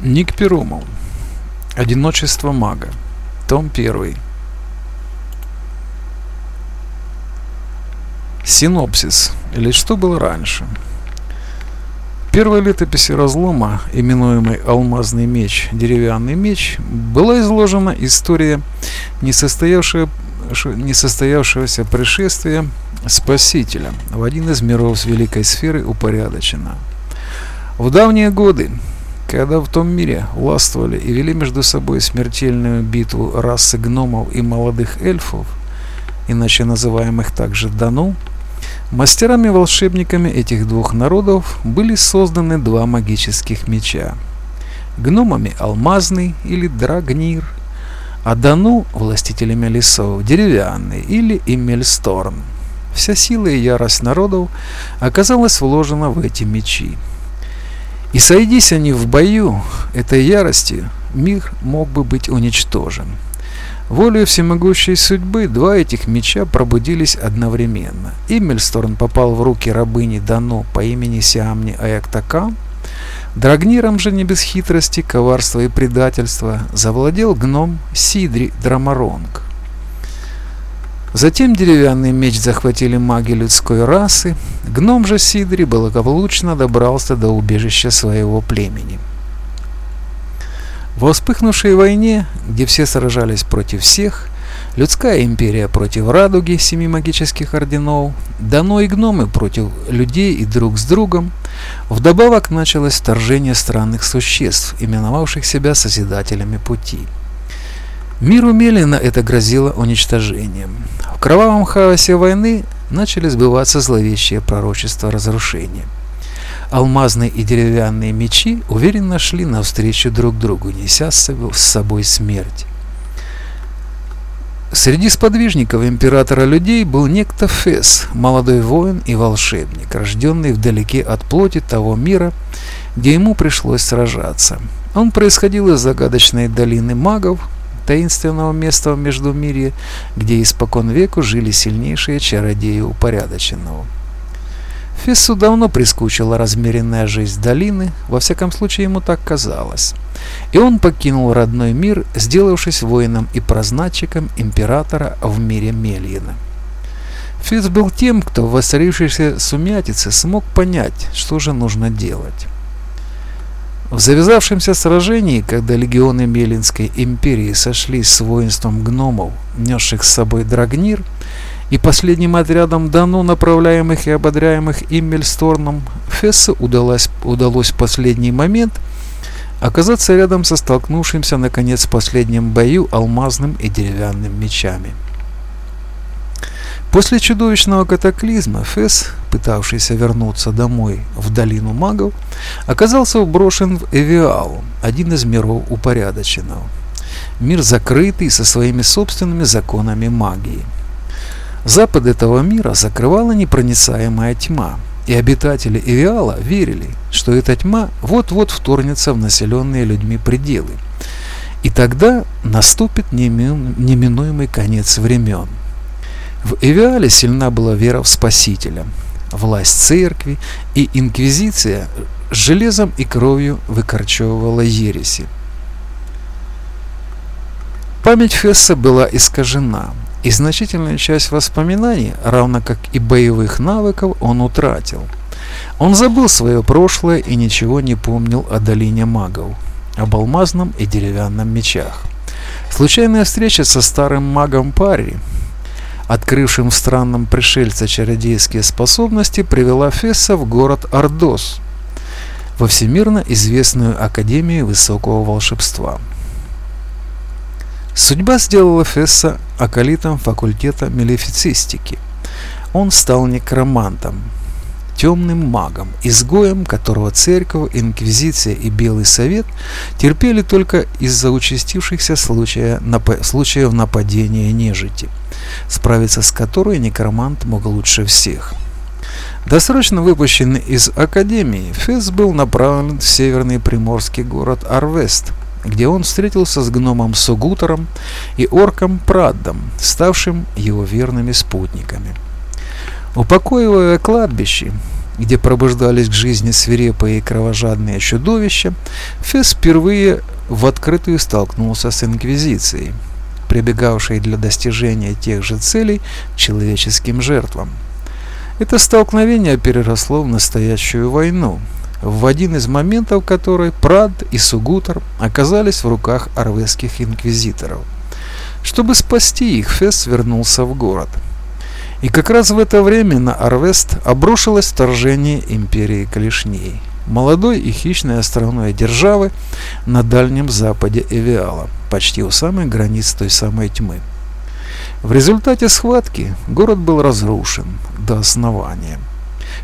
Ник Перумов. Одиночество мага. Том 1. Синопсис. Или что было раньше? В первой летописи разлома, именуемой «Алмазный меч», «Деревянный меч», была изложена история несостоявшего, несостоявшегося пришествия Спасителя в один из миров с великой сферы упорядочена. В давние годы когда в том мире властвовали и вели между собой смертельную битву расы гномов и молодых эльфов, иначе называемых также Дану, мастерами-волшебниками этих двух народов были созданы два магических меча. Гномами алмазный или драгнир, а Дану властителями лесов деревянный или Имельсторн. Вся сила и ярость народов оказалась вложена в эти мечи. И сойдись они в бою этой ярости, мир мог бы быть уничтожен. Волею всемогущей судьбы два этих меча пробудились одновременно. Имельсторн попал в руки рабыни Дано по имени Сиамни Аяктака. Драгниром же не без хитрости, коварства и предательства завладел гном Сидри Драмаронг. Затем деревянный меч захватили маги людской расы. Гном же Сидри благополучно добрался до убежища своего племени. В вспыхнувшей войне, где все сражались против всех, людская империя против радуги семи магических орденов, дано и гномы против людей и друг с другом, вдобавок началось вторжение странных существ, именовавших себя Созидателями Пути. Миру Мелина это грозило уничтожением. В кровавом хаосе войны начали сбываться зловещие пророчества разрушения. Алмазные и деревянные мечи уверенно шли навстречу друг другу, неся с собой смерть. Среди сподвижников императора людей был некто Фес, молодой воин и волшебник, рожденный вдалеке от плоти того мира, где ему пришлось сражаться. Он происходил из загадочной долины магов, таинственного места в Междумирье, где испокон веку жили сильнейшие чародеи упорядоченного. Фессу давно прискучила размеренная жизнь долины, во всяком случае ему так казалось. И он покинул родной мир, сделавшись воином и прознатчиком императора в мире Мельина. Фесс был тем, кто в воцарившейся сумятице смог понять, что же нужно делать. В завязавшемся сражении, когда легионы Мелинской империи сошлись с воинством гномов, несших с собой Драгнир, и последним отрядом Дану, направляемых и ободряемых Иммельсторном, Фессу удалось, удалось в последний момент оказаться рядом со столкнувшимся наконец в последнем бою алмазным и деревянным мечами. После чудовищного катаклизма Фесс, пытавшийся вернуться домой в долину магов, оказался брошен в Эвиалу, один из миров упорядоченного. Мир закрытый со своими собственными законами магии. Запад этого мира закрывала непроницаемая тьма, и обитатели Эвиала верили, что эта тьма вот-вот вторгнется в населенные людьми пределы. И тогда наступит неминуемый конец времен. В Эвиале сильна была вера в Спасителя, власть церкви и инквизиция железом и кровью выкорчевывала ереси. Память Фесса была искажена, и значительную часть воспоминаний, равно как и боевых навыков, он утратил. Он забыл свое прошлое и ничего не помнил о долине магов, об алмазном и деревянном мечах. Случайная встреча со старым магом Парри открывшим в странном пришельце чародейские способности, привела Фесса в город Ордос, во всемирно известную Академию Высокого Волшебства. Судьба сделала Фесса акалитом факультета мелефицистики. Он стал некромантом, темным магом, изгоем, которого церковь, инквизиция и Белый Совет терпели только из-за участившихся случая, нап случаев нападения нежити, справиться с которой некромант мог лучше всех. Досрочно выпущенный из Академии, Фесс был направлен в северный приморский город Арвест, где он встретился с гномом Сугутором и орком Праддом, ставшим его верными спутниками. Упокоивая кладбище, где пробуждались к жизни свирепые и кровожадные чудовища, Фесс впервые в открытую столкнулся с Инквизицией, прибегавшей для достижения тех же целей человеческим жертвам. Это столкновение переросло в настоящую войну, в один из моментов которой Прад и Сугутер оказались в руках арвесских инквизиторов. Чтобы спасти их, Фесс вернулся в город. И как раз в это время на Арвест обрушилось вторжение империи Калишней, молодой и хищной островной державы на дальнем западе Эвиала, почти у самой границ той самой тьмы. В результате схватки город был разрушен до основания.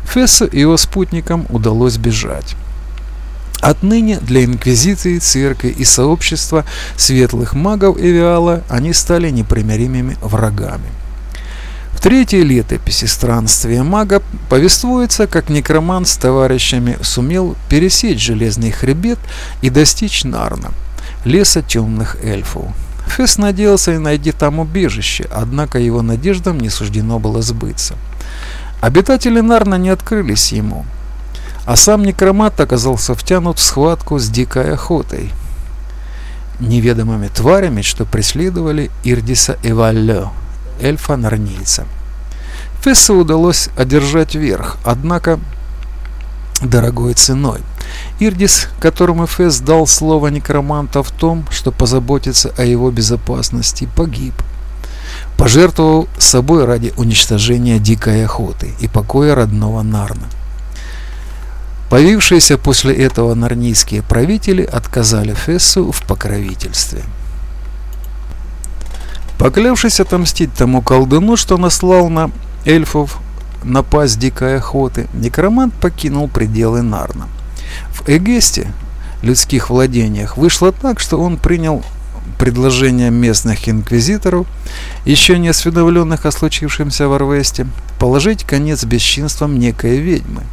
Фессу и его спутникам удалось бежать. Отныне для Инквизиции, Церкви и сообщества светлых магов Эвиала они стали непримиримыми врагами. В третьей летописи странствия мага повествуется, как некромант с товарищами сумел пересечь железный хребет и достичь Нарна, леса темных эльфов. Фесс надеялся и найти там убежище, однако его надеждам не суждено было сбыться. Обитатели Нарна не открылись ему, а сам некромат оказался втянут в схватку с дикой охотой, неведомыми тварями, что преследовали Ирдиса Эваллё, эльфа-нарнийца. Фессу удалось одержать верх, однако дорогой ценой. Ирдис, которому Фесс дал слово некроманта в том, что позаботится о его безопасности, погиб. Пожертвовал собой ради уничтожения дикой охоты и покоя родного Нарна. Появившиеся после этого нарнийские правители отказали Фессу в покровительстве. Поклявшись отомстить тому колдуну, что наслал на эльфов напасть дикой охоты, некромант покинул пределы Нарна. В Эгесте, людских владениях, вышло так, что он принял предложение местных инквизиторов, еще не осведомленных о случившемся в Арвесте, положить конец бесчинствам некой ведьмы.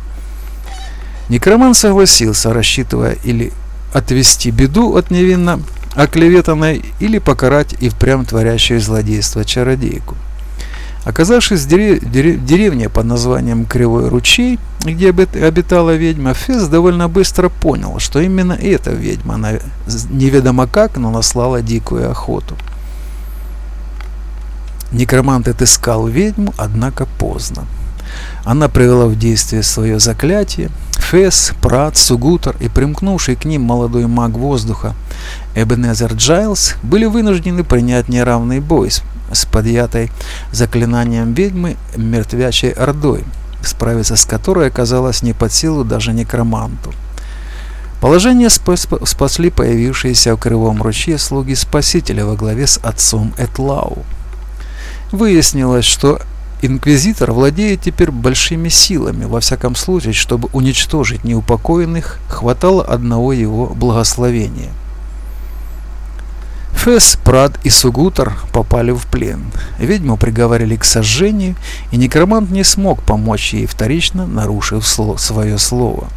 Некроман согласился, рассчитывая или отвести беду от невинно оклеветанной, или покарать и впрямь творящую злодейство чародейку. Оказавшись в деревне под названием Кривой ручей, где обитала ведьма, Фес довольно быстро понял, что именно эта ведьма, неведомо как, но наслала дикую охоту. Некромант отыскал ведьму, однако поздно. Она привела в действие свое заклятие. Фес, Прат, Сугутер и примкнувший к ним молодой маг воздуха Эбенезер Джайлз были вынуждены принять неравный бой с подъятой заклинанием ведьмы мертвячей ордой, справиться с которой оказалось не под силу даже некроманту. Положение спасли появившиеся в Кривом ручье слуги Спасителя во главе с отцом Этлау. Выяснилось, что инквизитор владеет теперь большими силами, во всяком случае, чтобы уничтожить неупокоенных, хватало одного его благословения – Фесс, Прад и Сугутер попали в плен. Ведьму приговорили к сожжению, и некромант не смог помочь ей вторично, нарушив свое слово.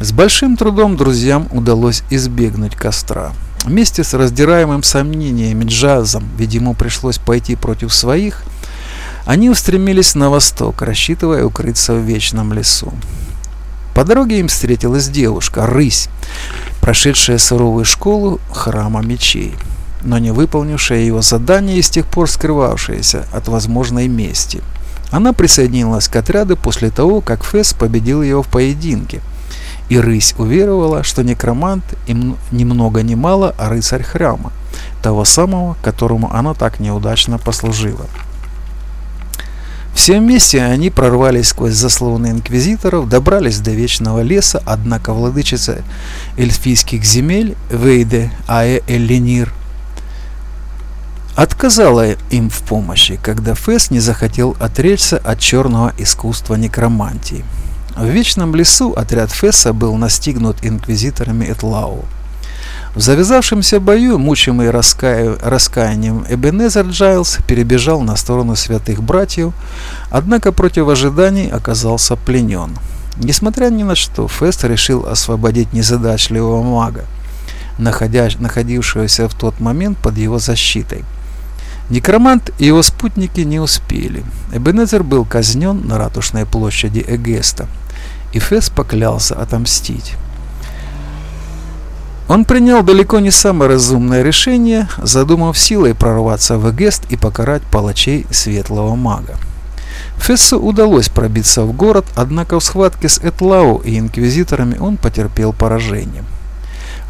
С большим трудом друзьям удалось избегнуть костра. Вместе с раздираемым сомнениями Джазом, ему пришлось пойти против своих, они устремились на восток, рассчитывая укрыться в вечном лесу. По дороге им встретилась девушка, рысь, прошедшая суровую школу храма мечей, но не выполнившая его задание и с тех пор скрывавшаяся от возможной мести. Она присоединилась к отряду после того, как Фесс победил его в поединке, и рысь уверовала, что некромант им ни много ни мало, а рыцарь храма, того самого, которому она так неудачно послужила. Все вместе они прорвались сквозь заслоны инквизиторов, добрались до Вечного леса, однако владычица эльфийских земель Вейде Аэ Эллинир отказала им в помощи, когда Фес не захотел отречься от черного искусства некромантии. В Вечном лесу отряд Фесса был настигнут инквизиторами Этлау. В завязавшемся бою, мучимый раская... раскаянием, Эбенезер Джайлз перебежал на сторону святых братьев, однако против ожиданий оказался пленен. Несмотря ни на что, Фест решил освободить незадачливого мага, находя... находившегося в тот момент под его защитой. Некромант и его спутники не успели. Эбенезер был казнен на ратушной площади Эгеста – и Фесс поклялся отомстить. Он принял далеко не самое разумное решение, задумав силой прорваться в Эгест и покарать палачей светлого мага. Фессу удалось пробиться в город, однако в схватке с Этлау и инквизиторами он потерпел поражение.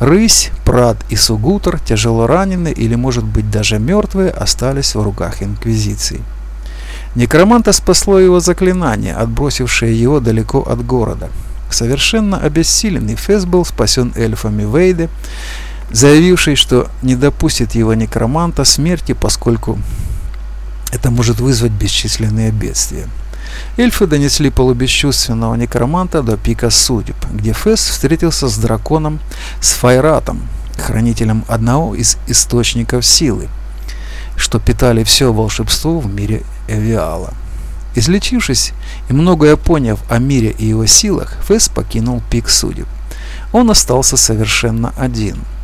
Рысь, Прат и Сугутер, тяжело ранены или, может быть, даже мертвые, остались в руках инквизиции. Некроманта спасло его заклинание, отбросившее его далеко от города. Совершенно обессиленный Фесс был спасен эльфами Вейде, заявивший, что не допустит его некроманта смерти, поскольку это может вызвать бесчисленные бедствия. Эльфы донесли полубесчувственного некроманта до пика судеб, где Фесс встретился с драконом Сфайратом, хранителем одного из источников силы, что питали все волшебство в мире Эвиала. Излечившись и многое поняв о мире и его силах, Фесс покинул пик судеб. Он остался совершенно один –